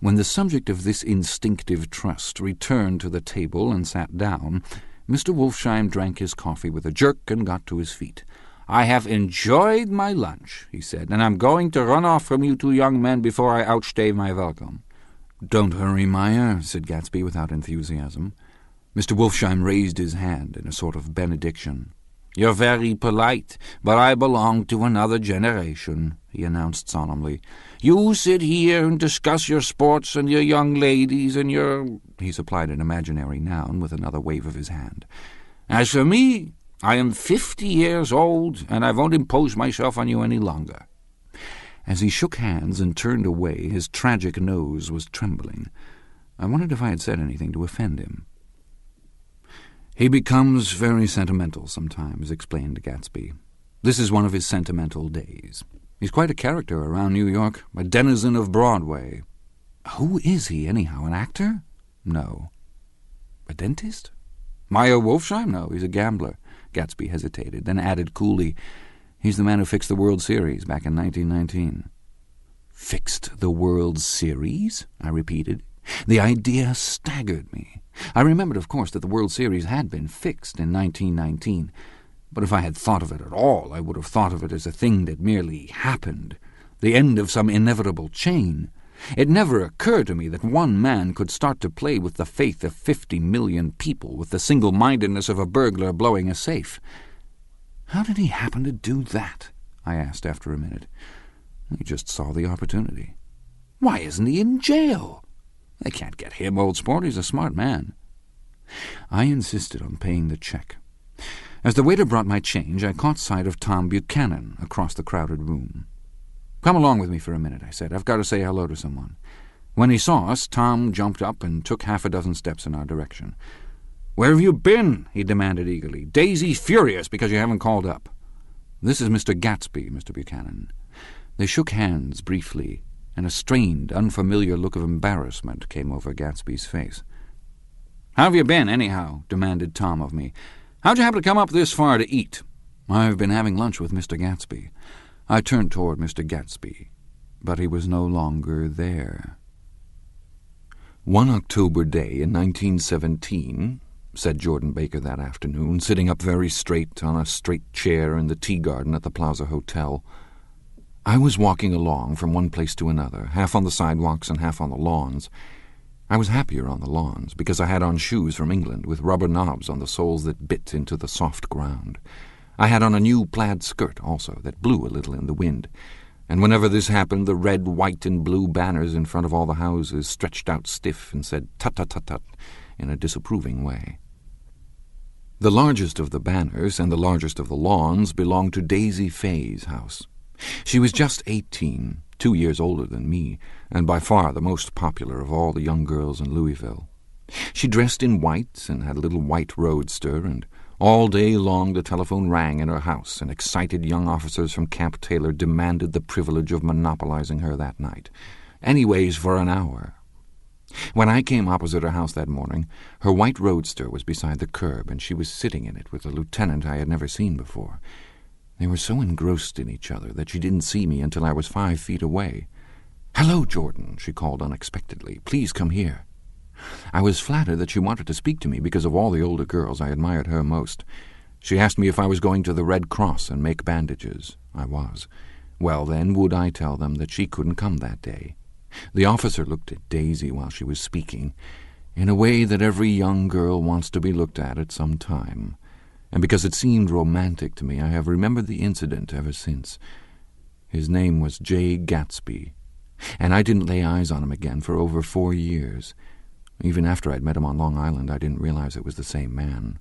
When the subject of this instinctive trust returned to the table and sat down, Mr. Wolfsheim drank his coffee with a jerk and got to his feet. I have enjoyed my lunch, he said, and I'm going to run off from you two young men before I outstay my welcome. Don't hurry, Meyer, said Gatsby without enthusiasm. Mr. Wolfsheim raised his hand in a sort of benediction. You're very polite, but I belong to another generation, he announced solemnly. You sit here and discuss your sports and your young ladies and your... He supplied an imaginary noun with another wave of his hand. As for me, I am fifty years old, and I won't impose myself on you any longer. As he shook hands and turned away, his tragic nose was trembling. I wondered if I had said anything to offend him. He becomes very sentimental sometimes, explained Gatsby. This is one of his sentimental days. He's quite a character around New York, a denizen of Broadway. Who is he, anyhow? An actor? No. A dentist? Meyer Wolfsheim? No, he's a gambler. Gatsby hesitated, then added coolly, He's the man who fixed the World Series back in 1919. Fixed the World Series? I repeated. The idea staggered me. I remembered, of course, that the World Series had been fixed in 1919, but if I had thought of it at all, I would have thought of it as a thing that merely happened, the end of some inevitable chain. It never occurred to me that one man could start to play with the faith of fifty million people with the single-mindedness of a burglar blowing a safe. How did he happen to do that? I asked after a minute. He just saw the opportunity. Why isn't he in jail? They can't get him, old sport. He's a smart man. I insisted on paying the check. As the waiter brought my change, I caught sight of Tom Buchanan across the crowded room. Come along with me for a minute, I said. I've got to say hello to someone. When he saw us, Tom jumped up and took half a dozen steps in our direction. Where have you been? he demanded eagerly. Daisy's furious because you haven't called up. This is Mr. Gatsby, Mr. Buchanan. They shook hands briefly, and a strained, unfamiliar look of embarrassment came over Gatsby's face. How have you been, anyhow? demanded Tom of me. How'd you happen to come up this far to eat? I've been having lunch with Mr. Gatsby. I turned toward Mr. Gatsby, but he was no longer there. One October day in 1917, said Jordan Baker that afternoon, sitting up very straight on a straight chair in the tea garden at the Plaza Hotel, I was walking along from one place to another, half on the sidewalks and half on the lawns. I was happier on the lawns, because I had on shoes from England with rubber knobs on the soles that bit into the soft ground. I had on a new plaid skirt, also, that blew a little in the wind, and whenever this happened, the red, white, and blue banners in front of all the houses stretched out stiff and said tut-tut-tut-tut in a disapproving way. The largest of the banners and the largest of the lawns belonged to Daisy Fay's house. She was just eighteen, two years older than me, and by far the most popular of all the young girls in Louisville. She dressed in white and had a little white roadster, and all day long the telephone rang in her house, and excited young officers from Camp Taylor demanded the privilege of monopolizing her that night, anyways for an hour. When I came opposite her house that morning, her white roadster was beside the curb, and she was sitting in it with a lieutenant I had never seen before. They were so engrossed in each other that she didn't see me until I was five feet away. Hello, Jordan, she called unexpectedly. Please come here. I was flattered that she wanted to speak to me because of all the older girls I admired her most. She asked me if I was going to the Red Cross and make bandages. I was. Well, then, would I tell them that she couldn't come that day? The officer looked at Daisy while she was speaking, in a way that every young girl wants to be looked at at some time and because it seemed romantic to me, I have remembered the incident ever since. His name was Jay Gatsby, and I didn't lay eyes on him again for over four years. Even after I'd met him on Long Island, I didn't realize it was the same man.